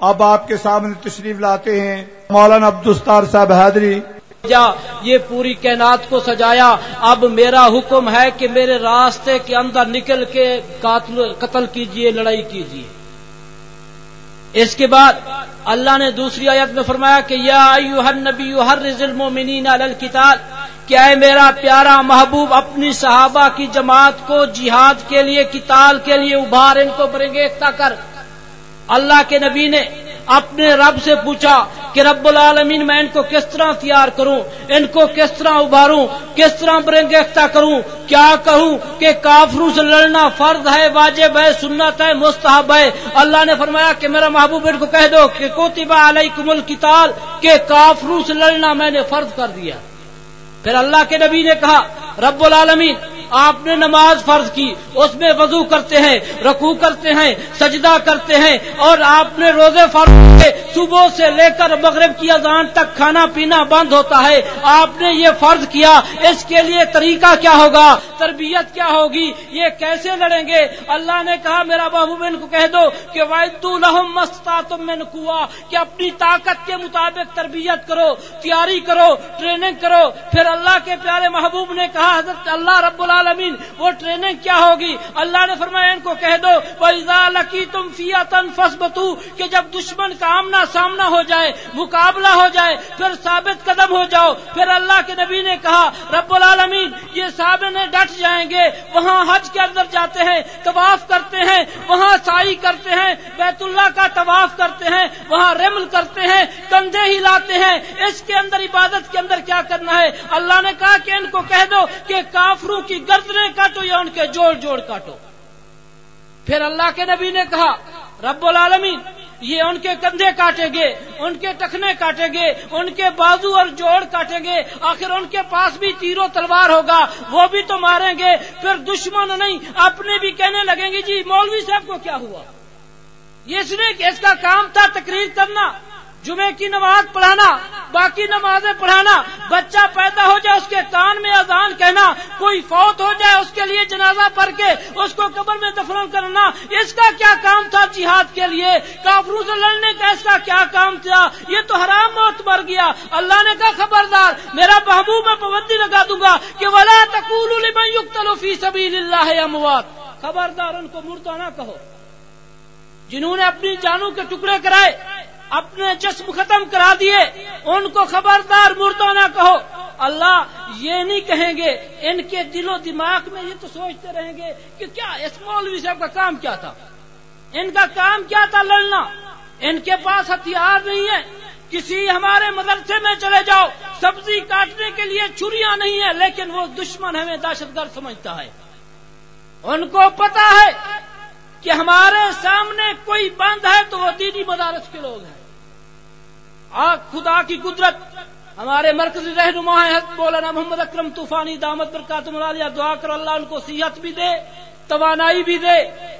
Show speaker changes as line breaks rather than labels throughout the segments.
اب آپ کے سامنے تشریف لاتے ہیں مولانا عبدالستار صاحب حیدری۔
جا، یہ پوری کائنات کو سجایا۔ اب میرا حکم ہے کہ میرے راستے کے اندر نکل کے قاتل، قتل کیجیے، لڑائی کیجیے۔ اس کے بعد اللہ نے دوسری آیت میں فرمایا کہ یا ایوہ النبی حرز المومنین علی القتال، کہ اے میرا پیارا محبوب، اپنی صحابہ کی جماعت کو جہاد کے لیے، قتال کے لیے ابھار ان کو برنگیختہ کر۔ اللہ کے نبی نے اپنے رب سے پوچھا کہ رب العالمین میں ان کو کس طرح تیار کروں، ان کو کس طرح ابھاروں، کس طرح برنگیختہ کروں؟ کیا کہوں کہ کافروں سے لڑنا فرض ہے، واجب ہے، سنت ہے، مستحب ہے؟ اللہ نے فرمایا کہ میرا محبوب ان کو کہہ دو کہ کوتبہ علیکم القتال، کہ کافروں سے لڑنا میں نے فرض کر دیا۔ پھر اللہ کے نبی نے کہا، رب العالمین آپ نے نماز فرض کی، اس میں وضو کرتے ہیں، رکوع کرتے ہیں، سجدہ کرتے ہیں، اور آپ نے روزے فرض کیے، صبح سے لے کر مغرب کی اذان تک کھانا پینا بند ہوتا ہے۔ آپ نے یہ فرض کیا، اس کے لیے طریقہ کیا ہوگا؟ تربیت کیا ہوگی؟ یہ کیسے لڑیں گے؟ اللہ نے کہا، میرا محبوب ان کو کہہ دو کہ وائدو لہم مستا تم میں کہ اپنی طاقت کے مطابق تربیت کرو، تیاری کرو، ٹریننگ کرو۔ پھر اللہ کے پیارے محبوب نے کہا، حضرت اللہ رب العالمین وہ ٹریننگ کیا ہوگی؟ اللہ نے فرمایا، ان کو کہہ دو، وَإِذَا لَقِيتُمْ فِيَةً فَاسْبَتُوا کہ جب دشمن کا آمنا سامنا ہو جائے، مقابلہ ہو جائے، پھر ثابت قدم ہو جاؤ، پھر اللہ کے نبی نے کہا، رب العالمین، یہ سامنے ڈٹ جائیں گے، وہاں حج کے اندر جاتے ہیں، طواف کرتے ہیں، وہاں سائی کرتے ہیں، بیت اللہ کا طواف کرتے ہیں، وہاں رمل کرتے ہیں، کندھے ہلاتے ہیں، اس کے اندر عبادت کے اندر کیا کرنا ہے؟ اللہ نے کہا کہ ان کو کہہ دو کہ کافروں کی گردنے کاٹو یا ان کے جوڑ جوڑ کاٹو۔ پھر اللہ کے نبی نے کہا، رب العالمین، یہ ان کے کندھے کاٹیں گے، ان کے ٹخنے کاٹیں گے، ان کے بازو اور جوڑ کاٹیں گے، آخر ان کے پاس بھی تیرو تلوار ہوگا، وہ بھی تو ماریں گے۔ پھر دشمن نہیں، اپنے بھی کہنے لگیں گے جی مولوی صاحب کو کیا ہوا؟ یہ اس نے اس کا کام تھا تقریر کرنا۔ جمعے کی نماز پڑھانا، باقی نمازیں پڑھانا، بچہ پیدا ہو جائے اس کے کان میں اذان کہنا، کوئی فوت ہو جائے اس کے لیے جنازہ پڑھ کے اس کو قبر میں دفن کرنا، اس کا کیا کام تھا جہاد کے لیے؟ کافروں سے لڑنے کا اس کا کیا کام تھا؟ یہ تو حرام موت مر گیا۔ اللہ نے کہا، خبردار، میرا محبوب میں پابندی لگا دوں گا کہ ولا تقول لمن يقتل في سبيل الله اموات خبردار، ان کو مردہ نہ کہو۔ جنہوں نے اپنی جانوں کے ٹکڑے کرائے اپنے جسم ختم کرا دیے، ان کو خبردار مردہ نہ کہو۔ اللہ یہ نہیں کہیں گے، ان کے دل و دماغ میں یہ تو سوچتے رہیں گے کہ کیا اس مولوی صاحب کا کام کیا تھا؟ ان کا کام کیا تھا لڑنا؟ ان کے پاس ہتھیار نہیں ہے۔ کسی ہمارے مدرسے میں چلے جاؤ، سبزی کاٹنے کے لیے چھریاں نہیں ہے لیکن وہ دشمن ہمیں دہشت گرد سمجھتا ہے۔ ان کو پتا ہے کہ ہمارے سامنے کوئی بند ہے تو وہ دینی مدارس کے لوگ ہیں۔ آ خدا کی قدرت۔ ہمارے مرکزی رہنما ہے مولانا محمد اکرم طوفانی دامت برکاتم عالیہ دعا کر اللہ ان کو صحت بھی دے، توانائی بھی دے۔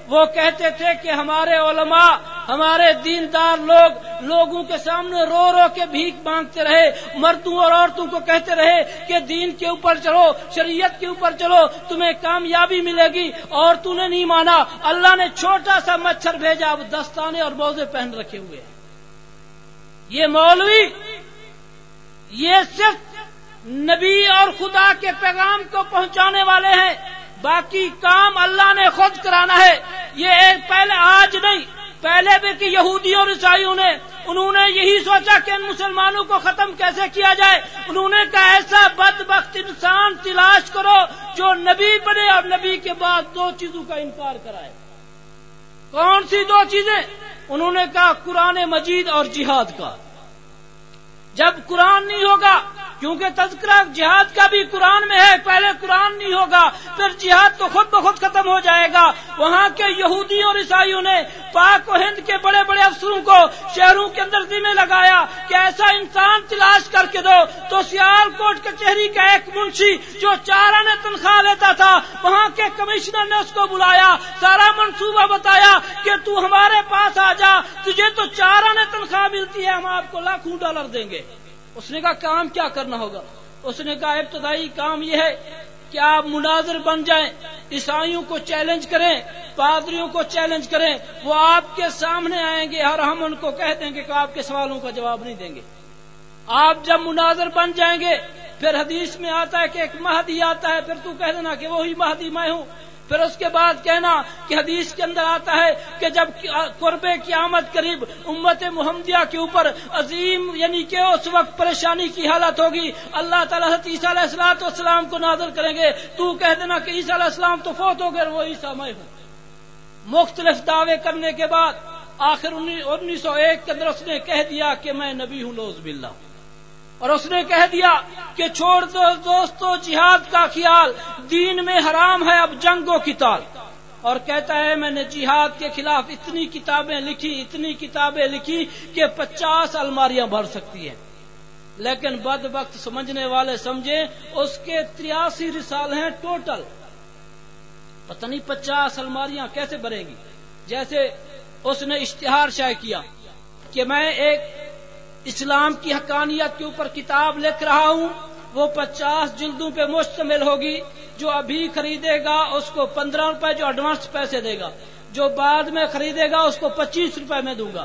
وہ کہتے تھے کہ ہمارے علماء، ہمارے دیندار لوگ، لوگوں کے سامنے رو رو کے بھیک مانگتے رہے۔ مردوں اور عورتوں کو کہتے رہے کہ دین کے اوپر چلو شریعت کے اوپر چلو تمہیں کامیابی ملے گی۔ اور نے نہیں مانا، اللہ نے چھوٹا سا مچھر بھیجا، اب دستانے اور موزے پہن رکھے ہوئے یہ مولوی، یہ صرف نبی اور خدا کے پیغام کو پہنچانے والے ہیں، باقی کام اللہ نے خود کرانا ہے۔ یہ ایک پہلے آج نہیں، پہلے بھی کہ یہودی اور عیسائیوں نے، انہوں نے یہی سوچا کہ ان مسلمانوں کو ختم کیسے کیا جائے۔ انہوں نے کہا، ایسا بد بخت انسان تلاش کرو جو نبی بنے اور نبی کے بعد دو چیزوں کا انکار کرائے۔ کون سی دو چیزیں؟ انہوں نے کہا قرآن مجید اور جہاد کا۔ جب قرآن نہیں ہوگا کیونکہ تذکرہ جہاد کا بھی قرآن میں ہے، پہلے قرآن نہیں ہوگا، پھر جہاد تو خود بخود ختم ہو جائے گا۔ وہاں کے یہودی اور عیسائیوں نے پاک و ہند کے بڑے بڑے افسروں کو شہروں کے اندر ذمہ لگایا کہ ایسا انسان تلاش کر کے دو۔ تو سیال کوٹ کچہری کا ایک منشی جو چار آنے تنخواہ لیتا تھا، وہاں کے کمشنر نے اس کو بلایا۔ سارا منصوبہ بتایا کہ تو ہمارے پاس آ جا، تجھے تو چار آنے تنخواہ ملتی ہے، ہم آپ کو لاکھوں ڈالر دیں گے۔ اس نے کہا، کام کیا کرنا ہوگا؟ اس نے کہا، ابتدائی کام یہ ہے کہ آپ مناظر بن جائیں، عیسائیوں کو چیلنج کریں، پادریوں کو چیلنج کریں، وہ آپ کے سامنے آئیں گے اور ہم ان کو کہہ دیں گے کہ آپ کے سوالوں کا جواب نہیں دیں گے۔ آپ جب مناظر بن جائیں گے، پھر حدیث میں آتا ہے کہ ایک مہدی آتا ہے، پھر تو کہہ دینا کہ وہی مہدی میں ہوں۔ پھر اس کے بعد کہنا کہ حدیث کے اندر آتا ہے کہ جب قرب قیامت قریب امت محمدیہ کے اوپر عظیم یعنی کہ اس وقت پریشانی کی حالت ہوگی، اللہ تعالیٰ عیسیٰ علیہ السلاۃ والسلام کو نازل کریں گے، تو کہہ دینا کہ عیسیٰ علیہ السلام تو فوت ہو گئے وہ عیسیٰ میں ہوں۔ مختلف دعوے کرنے کے بعد آخر انیس سو ایک کے اندر اس نے کہہ دیا کہ میں نبی ہوں نوز باللہ۔ اور اس نے کہہ دیا کہ چھوڑ دو دوستو، جہاد کا خیال، دین میں حرام ہے، اب جنگ و کتاب اور کہتا ہے، میں نے جہاد کے خلاف اتنی کتابیں لکھی، اتنی کتابیں لکھی کہ پچاس الماریاں بھر سکتی ہیں۔ لیکن بد وقت سمجھنے والے سمجھے اس کے تریاسی رسال ہیں ٹوٹل۔ پتہ نہیں پچاس الماریاں کیسے بھریں گی۔ جیسے اس نے اشتہار شائع کیا کہ میں ایک اسلام کی حقانیت کے اوپر کتاب لکھ رہا ہوں، وہ پچاس جلدوں پہ مشتمل ہوگی، جو ابھی خریدے گا، اس کو پندرہ روپے جو ایڈوانس پیسے دے گا، جو بعد میں خریدے گا، اس کو پچیس روپے میں دوں گا۔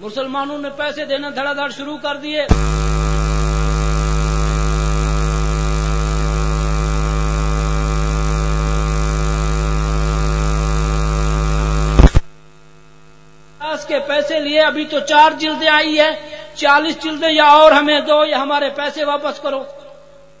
مسلمانوں نے پیسے دینا دھڑا دھڑ شروع کر دیے۔ کے پیسے لیے ابھی تو چار جلدیں آئی ہے چالیس جلدیں یا اور ہمیں دو یا ہمارے پیسے واپس کرو۔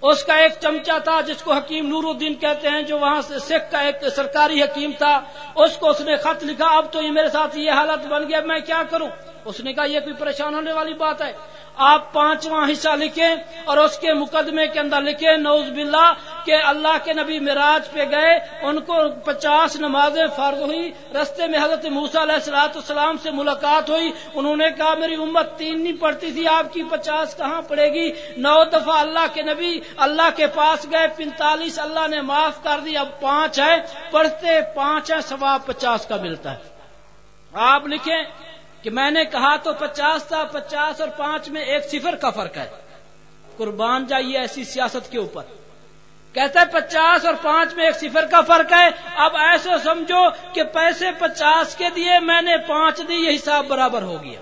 اس کا ایک چمچا تھا جس کو حکیم نور الدین کہتے ہیں، جو وہاں سے سکھ کا ایک سرکاری حکیم تھا۔ اس کو اس نے خط لکھا، اب تو یہ میرے ساتھ یہ حالت بن گیا میں کیا کروں؟ اس نے کہا، یہ کوئی پریشان ہونے والی بات ہے۔ آپ پانچواں حصہ لکھیں اور اس کے مقدمے کے اندر لکھیں نوز باللہ کہ اللہ کے نبی مراج پہ گئے، ان کو پچاس نمازیں فرض ہوئی رستے میں حضرت موسا علیہ السلاۃ السلام سے ملاقات ہوئی۔ انہوں نے کہا، میری امت تین نہیں پڑتی تھی، آپ کی پچاس کہاں پڑے گی؟ نو دفعہ اللہ کے نبی، اللہ کے پاس گئے، پینتالیس اللہ نے معاف کر دی، اب پانچ ہے۔ پڑھتے پانچ ہے سوا پچاس کا ملتا ہے۔ آپ لکھیں کہ میں نے کہا تو پچاس تھا، پچاس اور پانچ میں ایک صفر کا فرق ہے۔ قربان جائیے ایسی سیاست کے اوپر۔ کہتا ہے پچاس اور پانچ میں ایک صفر کا فرق ہے۔ اب ایسے سمجھو کہ پیسے پچاس کے دیے، میں نے پانچ دی، یہ حساب برابر ہو گیا۔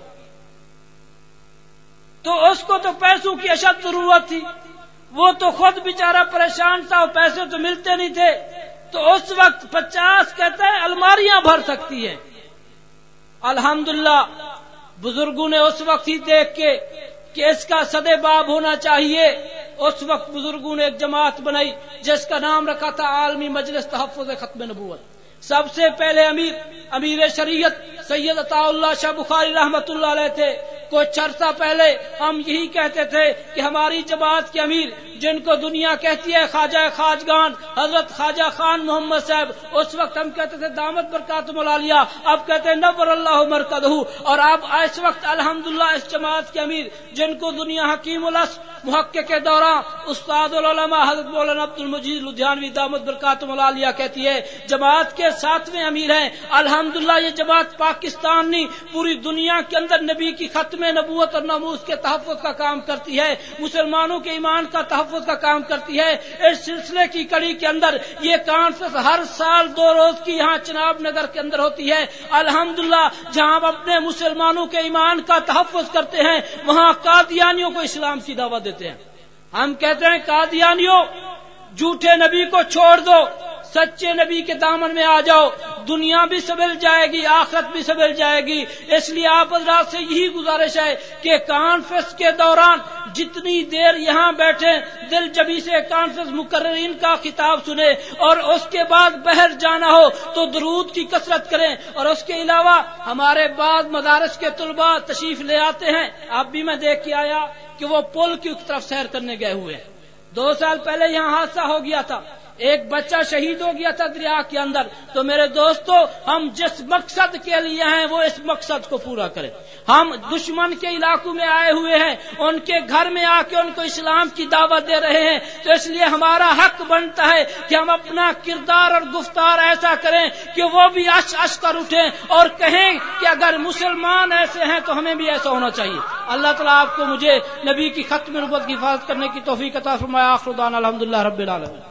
تو اس کو تو پیسوں کی اشد ضرورت تھی۔ وہ تو خود بیچارہ پریشان تھا پیسے تو ملتے نہیں تھے۔ تو اس وقت پچاس کہتا ہے الماریاں بھر سکتی ہیں۔ الحمدللہ، بزرگوں نے اس وقت ہی دیکھ کے کہ اس کا سدے باب ہونا چاہیے۔ اس وقت بزرگوں نے ایک جماعت بنائی، جس کا نام رکھا تھا عالمی مجلس تحفظ ختم نبوت۔ سب سے پہلے امیر امیر شریعت سید عطا اللہ شاہ بخاری رحمت اللہ علیہ تھے۔ کچھ عرصہ پہلے ہم یہی کہتے تھے کہ ہماری جماعت کے امیر جن کو دنیا کہتی ہے خواجہ خاجگان حضرت خواجہ خان محمد صاحب، اس وقت ہم کہتے تھے، دامت برکات ملالیہ اب کہتے ہیں نبر اللہ مرکز اور اب اس وقت الحمدللہ اس جماعت کے امیر، جن کو دنیا حکیم الس محقق کے دوران استاد العلماء حضرت مولانا عبد المجید لدھیانوی دامت برکات ملالیہ کہتی ہے، جماعت کے ساتویں امیر ہیں، الحمدللہ یہ جماعت پاکستان نہیں، پوری دنیا کے اندر نبی کی ختم نبوت اور ناموس کے تحفظ کا کام کرتی ہے، مسلمانوں کے ایمان کا تحفظ کا کام کرتی ہے۔ اس سلسلے کی کڑی کے اندر یہ کانفرنس ہر سال دو روز کی یہاں چناب نگر کے اندر ہوتی ہے۔ الحمدللہ، جہاں ہم اپنے مسلمانوں کے ایمان کا تحفظ کرتے ہیں، وہاں قادیانیوں کو اسلام کی دعوت دیتے ہیں۔ ہم کہتے ہیں، قادیانیوں، جھوٹے نبی کو چھوڑ دو، سچے نبی کے دامن میں آ جاؤ۔ دنیا بھی سبل جائے گی، آخرت بھی سبل جائے گی۔ اس لیے آپ حضرات سے یہی گزارش ہے کہ کانفرنس کے دوران جتنی دیر یہاں بیٹھے، دل جبی سے کانفرنس مقررین کا خطاب سنے اور اس کے بعد بہر جانا ہو تو درود کی کثرت کریں۔ اور اس کے علاوہ ہمارے بعض مدارس کے طلباء تشریف لے آتے ہیں۔ اب بھی میں دیکھ کے آیا کہ وہ پل کی طرف سیر کرنے گئے ہوئے ہیں۔ دو سال پہلے یہاں حادثہ ہو گیا تھا۔ ایک بچہ شہید ہو گیا تھا دریا کے اندر، تو میرے دوستو، ہم جس مقصد کے لیے ہیں، وہ اس مقصد کو پورا کریں۔ ہم دشمن کے علاقوں میں آئے ہوئے ہیں، ان کے گھر میں آ کے ان کو اسلام کی دعوت دے رہے ہیں۔ تو اس لیے ہمارا حق بنتا ہے کہ ہم اپنا کردار اور گفتار ایسا کریں کہ وہ بھی اش اش کر اٹھیں اور کہیں کہ اگر مسلمان ایسے ہیں تو ہمیں بھی ایسا ہونا چاہیے۔ اللہ تعالیٰ آپ کو مجھے نبی کی ختم نبوت کی حفاظت کرنے کی توفیق عطا فرمایا آخردان الحمد للہ رب العالمین۔